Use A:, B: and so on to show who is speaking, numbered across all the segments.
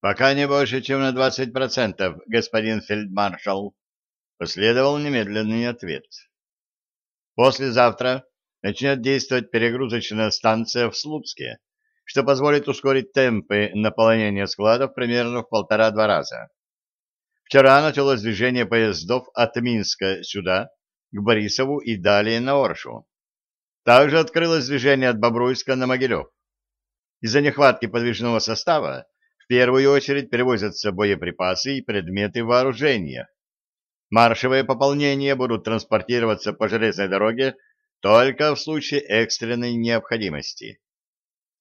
A: Пока не больше, чем на 20%, господин фельдмаршал, последовал немедленный ответ. Послезавтра начнет действовать перегрузочная станция в Слуцке, что позволит ускорить темпы наполнения складов примерно в полтора-два раза. Вчера началось движение поездов от Минска сюда, к Борисову и далее на Оршу. Также открылось движение от Бобруйска на Могилев. Из-за нехватки подвижного состава первую очередь перевозятся боеприпасы и предметы вооружения. Маршевые пополнения будут транспортироваться по железной дороге только в случае экстренной необходимости.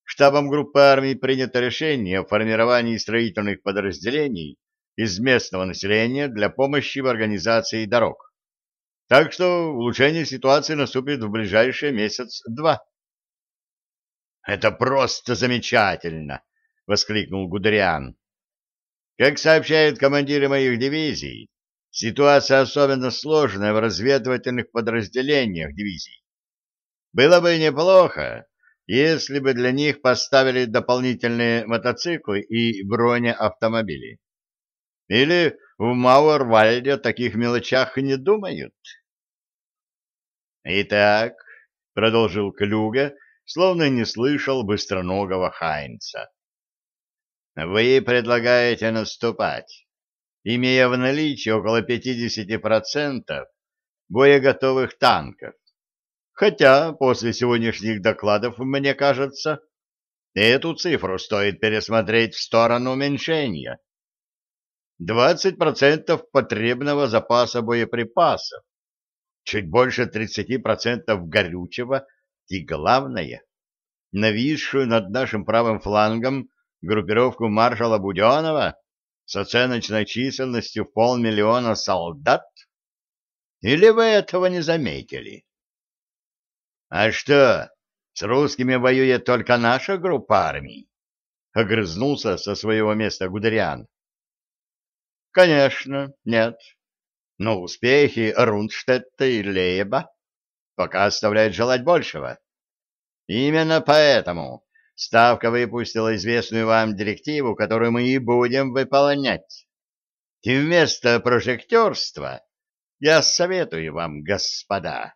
A: Штабом группы армий принято решение о формировании строительных подразделений из местного населения для помощи в организации дорог. Так что улучшение ситуации наступит в ближайший месяц-два. «Это просто замечательно!» — воскликнул Гудериан. «Как сообщают командиры моих дивизий, ситуация особенно сложная в разведывательных подразделениях дивизий. Было бы неплохо, если бы для них поставили дополнительные мотоциклы и бронеавтомобили. Или в Мауэрвальде о таких мелочах не думают. «Итак», — продолжил Клюга, словно не слышал быстроногого Хайнца, — «вы предлагаете наступать, имея в наличии около 50% боеготовых танков. Хотя после сегодняшних докладов, мне кажется, эту цифру стоит пересмотреть в сторону уменьшения. 20% потребного запаса боеприпасов, чуть больше 30% горючего и, главное, нависшую над нашим правым флангом группировку маршала Буденова с оценочной численностью в полмиллиона солдат? Или вы этого не заметили? А что, с русскими воюет только наша группа армий? Огрызнулся со своего места Гудериан. Конечно, нет. Но успехи Рундштетта и Лейба пока оставляют желать большего. Именно поэтому Ставка выпустила известную вам директиву, которую мы и будем выполнять. И вместо прожектерства я советую вам, господа,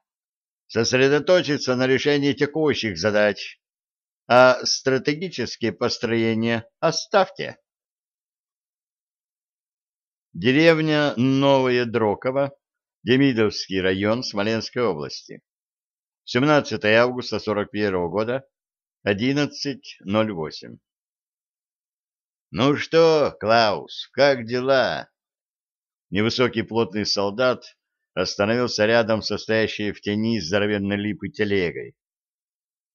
A: сосредоточиться на решении текущих задач, а стратегические построения оставьте. Деревня Новое Дроково, Демидовский район Смоленской области. 17 августа 41 года, 11.08. «Ну что, Клаус, как дела?» Невысокий плотный солдат остановился рядом со стоящей в тени здоровенной липы телегой.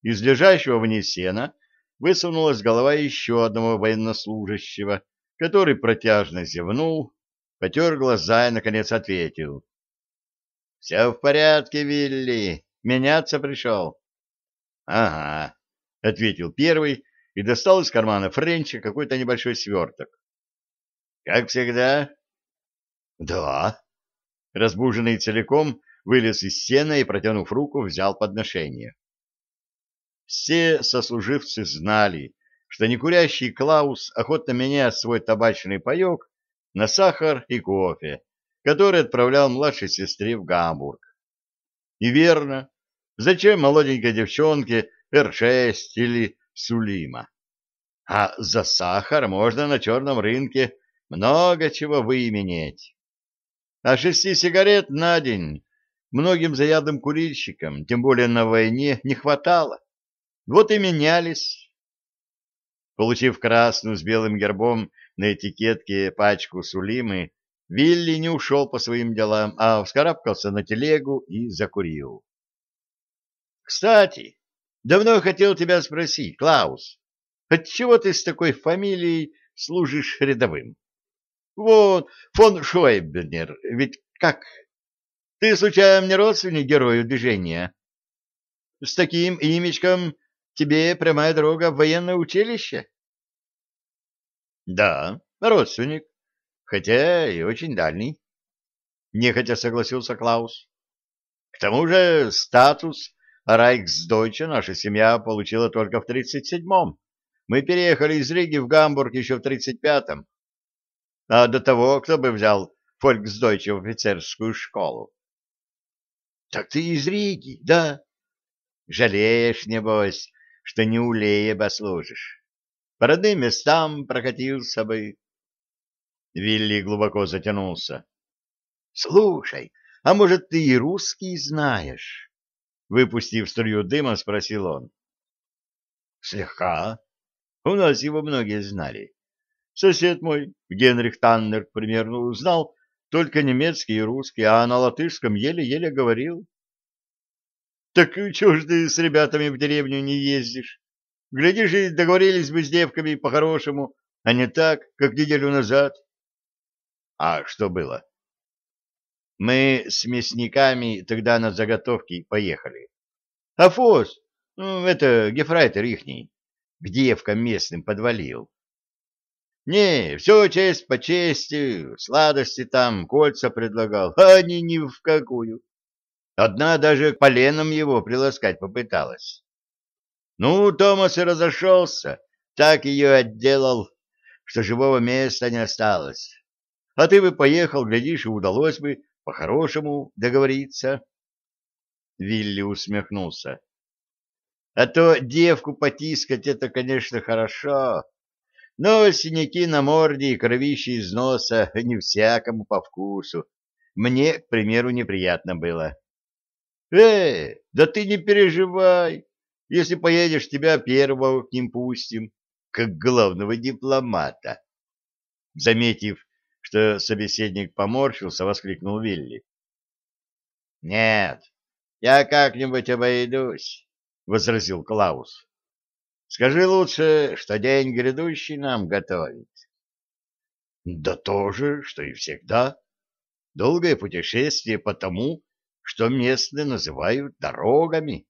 A: Из лежащего вниз сена высунулась голова еще одного военнослужащего, который протяжно зевнул потер глаза и, наконец, ответил. — Все в порядке, Вилли. Меняться пришел. — Ага, — ответил первый и достал из кармана Френча какой-то небольшой сверток. — Как всегда? — Да. Разбуженный целиком вылез из сена и, протянув руку, взял подношение. Все сослуживцы знали, что некурящий Клаус охотно меняет свой табачный паек на сахар и кофе, который отправлял младшей сестре в Гамбург. И верно, зачем молоденькой девчонке Р6 или Сулима? А за сахар можно на черном рынке много чего выменять. А шести сигарет на день многим заядлым курильщикам, тем более на войне, не хватало. Вот и менялись. Получив красную с белым гербом на этикетке пачку сулимы, Вилли не ушел по своим делам, а вскарабкался на телегу и закурил. — Кстати, давно хотел тебя спросить, Клаус, отчего ты с такой фамилией служишь рядовым? Вот, фон Шойбнер, ведь как? Ты, случайно, не родственник герою движения? С таким имечком тебе прямая дорога в военное училище? Да, родственник, хотя и очень дальний. Нехотя согласился Клаус. К тому же статус Райксдойча наша семья получила только в 37-м, Мы переехали из Риги в Гамбург еще в 35-м. А до того кто бы взял фольксдойче в офицерскую школу? — Так ты из Риги, да? Жалеешь, небось, что не у Лееба служишь. По родным местам прокатился бы. Вилли глубоко затянулся. — Слушай, а может, ты и русский знаешь? Выпустив струю дыма, спросил он. — Слегка. У нас его многие знали. Сосед мой, Генрих Таннер, к примеру, знал только немецкий и русский, а на латышском еле-еле говорил. Так чего ж ты с ребятами в деревню не ездишь? Глядишь, и договорились бы с девками по-хорошему, а не так, как неделю назад. А что было? Мы с мясниками тогда на заготовки поехали. А Фос, ну, это гефрайтер ихний, к девкам местным подвалил. Не, все честь по чести, сладости там, кольца предлагал, а они ни в какую. Одна даже к поленам его приласкать попыталась. Ну, Томас и разошелся, так ее отделал, что живого места не осталось. А ты бы поехал, глядишь, и удалось бы по-хорошему договориться. Вилли усмехнулся. А то девку потискать — это, конечно, хорошо, но синяки на морде и кровище из носа не всякому по вкусу. Мне, к примеру, неприятно было. Э, да ты не переживай. Если поедешь, тебя первого к ним пустим, как главного дипломата. Заметив, что собеседник поморщился, воскликнул Вилли. Нет, я как-нибудь обойдусь, возразил Клаус. Скажи лучше, что день грядущий нам готовит. Да то же, что и всегда. Долгое путешествие по тому, что местные называют дорогами.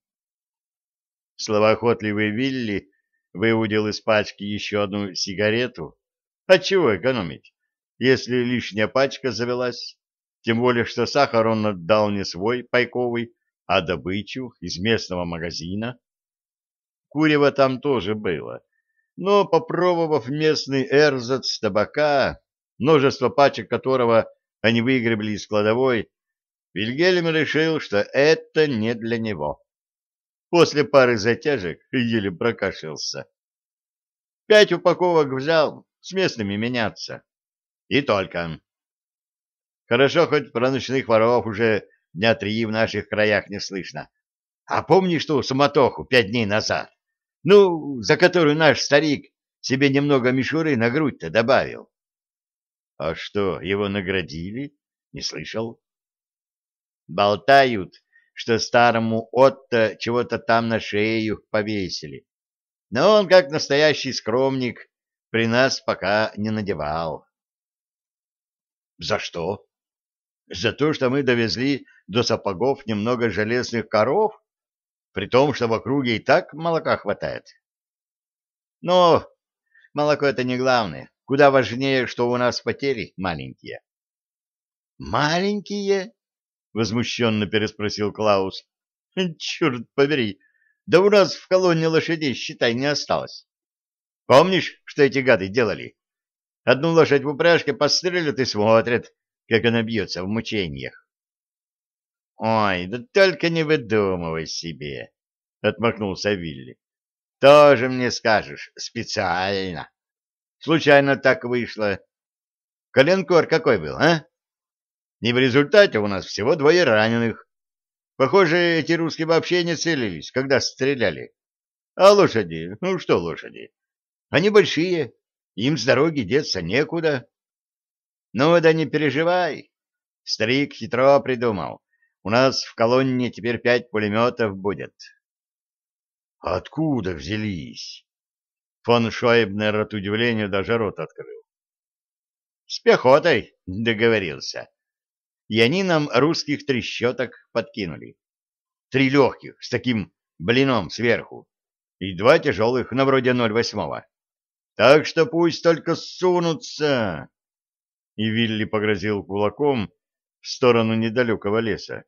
A: Словоохотливый Вилли выудил из пачки еще одну сигарету. Отчего экономить, если лишняя пачка завелась? Тем более, что сахар он отдал не свой пайковый, а добычу из местного магазина. Курева там тоже было. Но, попробовав местный эрзац табака, множество пачек которого они выгребли из кладовой, Вильгельм решил, что это не для него. После пары затяжек еле прокашлялся. Пять упаковок взял, с местными меняться. И только. Хорошо, хоть про ночных воров уже дня три в наших краях не слышно. А помнишь ту суматоху пять дней назад? Ну, за которую наш старик себе немного мишуры на грудь-то добавил. А что, его наградили? Не слышал. Болтают, что старому Отто чего-то там на шею повесили. Но он, как настоящий скромник, при нас пока не надевал. За что? За то, что мы довезли до сапогов немного железных коров, при том, что в округе и так молока хватает. Но молоко это не главное. Куда важнее, что у нас потери маленькие. Маленькие? возмущенно переспросил Клаус. Черт побери, да у нас в колонне лошадей, считай, не осталось. Помнишь, что эти гады делали? Одну лошадь в упряжке пострелят и смотрят, как она бьется в мучениях. Ой, да только не выдумывай себе, отмахнулся Вилли. Тоже мне скажешь, специально. Случайно так вышло. Коленкор какой был, а? И в результате у нас всего двое раненых. Похоже, эти русские вообще не целились, когда стреляли. А лошади? Ну что лошади? Они большие, им с дороги деться некуда. Ну да не переживай. Старик хитро придумал. У нас в колонне теперь пять пулеметов будет. Откуда взялись? Фон Шойбнер от удивления даже рот открыл. С пехотой договорился и они нам русских трещоток подкинули. Три легких с таким блином сверху и два тяжелых на вроде 0,8. Так что пусть только сунутся. И Вилли погрозил кулаком в сторону недалекого леса.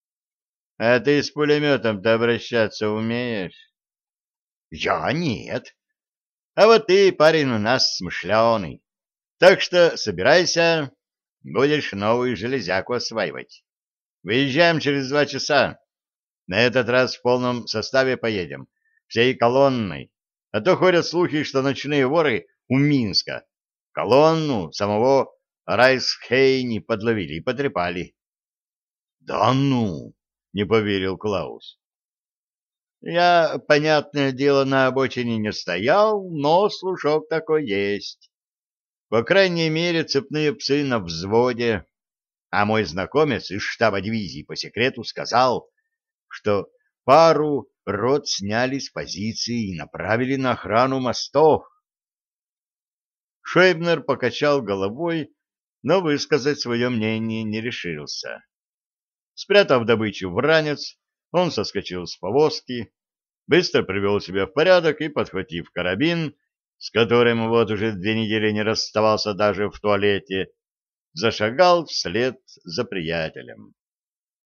A: — А ты с пулеметом-то обращаться умеешь? — Я нет. А вот ты, парень, у нас смышленый. Так что собирайся, будешь новую железяку осваивать. Выезжаем через два часа. На этот раз в полном составе поедем, всей колонной. А то ходят слухи, что ночные воры у Минска колонну самого Райсхейни подловили и потрепали. — Да ну! — не поверил Клаус. Я, понятное дело, на обочине не стоял, но слушок такой есть. По крайней мере, цепные псы на взводе. А мой знакомец из штаба дивизии по секрету сказал, что пару рот сняли с позиции и направили на охрану мостов. Шейбнер покачал головой, но высказать свое мнение не решился. Спрятав добычу в ранец, он соскочил с повозки, быстро привел себя в порядок и, подхватив карабин, с которым вот уже две недели не расставался даже в туалете, зашагал вслед за приятелем.